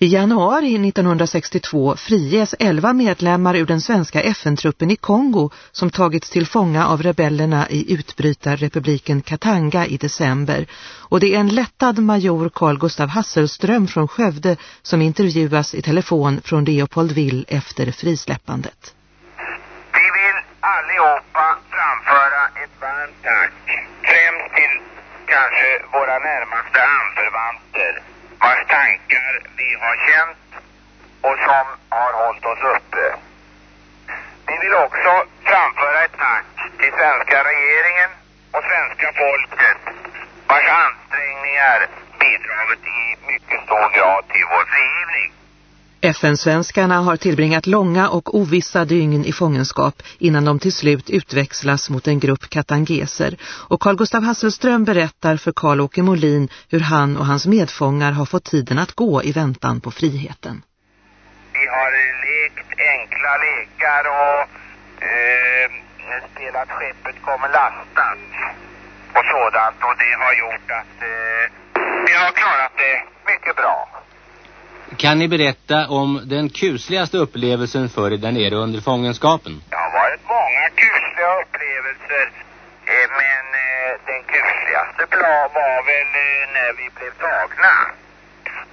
I januari 1962 friges 11 medlemmar ur den svenska FN-truppen i Kongo som tagits till fånga av rebellerna i utbrytarrepubliken Katanga i december. Och det är en lättad major Carl Gustav Hasselström från Skövde som intervjuas i telefon från Leopoldville efter frisläppandet. Vi vill allihopa framföra ett varmt tack, främst till kanske våra närmaste anförvanter har känt och som har hållit oss uppe. Vi vill också framföra ett tack till svenska regeringen och svenska folket vars ansträngningar bidragit i mycket stor grad till vår frigivning. FN-svenskarna har tillbringat långa och ovissa dygn i fångenskap innan de till slut utväxlas mot en grupp katangeser. Och Carl Gustav Hasselström berättar för Karl-Åke Molin hur han och hans medfångar har fått tiden att gå i väntan på friheten. Vi har lekt enkla lekar och eh, spelat skeppet kommer lastat och sådant och det har gjort att eh, vi har klarat det mycket bra. Kan ni berätta om den kusligaste upplevelsen för er där nere under fångenskapen? Det har varit många kusliga upplevelser. Eh, men eh, den kusligaste var väl eh, när vi blev tagna.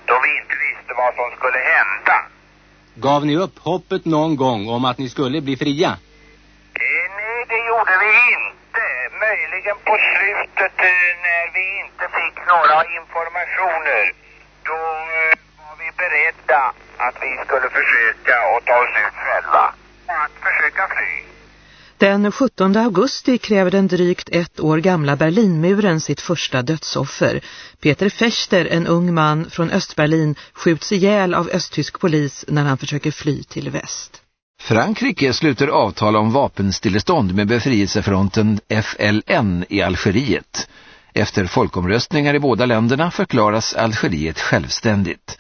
Då vi inte visste vad som skulle hända. Gav ni upp hoppet någon gång om att ni skulle bli fria? nej, det gjorde vi inte. Möjligen på slutet när vi inte fick några informationer. Då beredda att vi skulle försöka att ta oss ut själva. Att försöka fly. Den 17 augusti kräver den drygt ett år gamla Berlinmuren sitt första dödsoffer. Peter Fechter, en ung man från Östberlin, skjuts ihjäl av östtysk polis när han försöker fly till väst. Frankrike sluter avtal om vapenstillestånd med befrielsefronten FLN i Algeriet. Efter folkomröstningar i båda länderna förklaras Algeriet självständigt.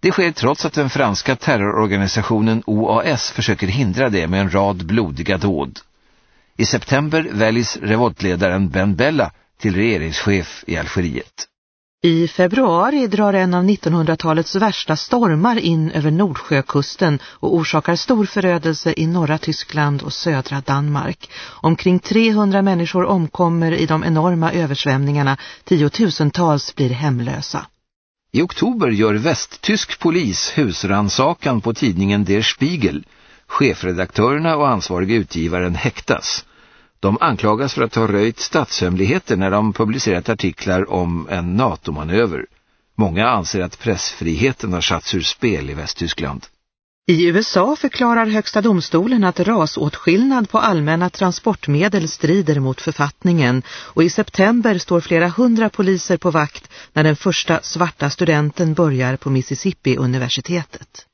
Det sker trots att den franska terrororganisationen OAS försöker hindra det med en rad blodiga dåd. I september väljs revoltledaren Ben Bella till regeringschef i Algeriet. I februari drar en av 1900-talets värsta stormar in över Nordsjökusten och orsakar stor förödelse i norra Tyskland och södra Danmark. Omkring 300 människor omkommer i de enorma översvämningarna, tiotusentals blir hemlösa. I oktober gör västtysk polis husransakan på tidningen Der Spiegel. Chefredaktörerna och ansvariga utgivaren häktas. De anklagas för att ha röjt statshemligheter när de publicerat artiklar om en NATO-manöver. Många anser att pressfriheten har satts ur spel i Västtyskland. I USA förklarar högsta domstolen att rasåtskillnad på allmänna transportmedel strider mot författningen och i september står flera hundra poliser på vakt när den första svarta studenten börjar på Mississippi-universitetet.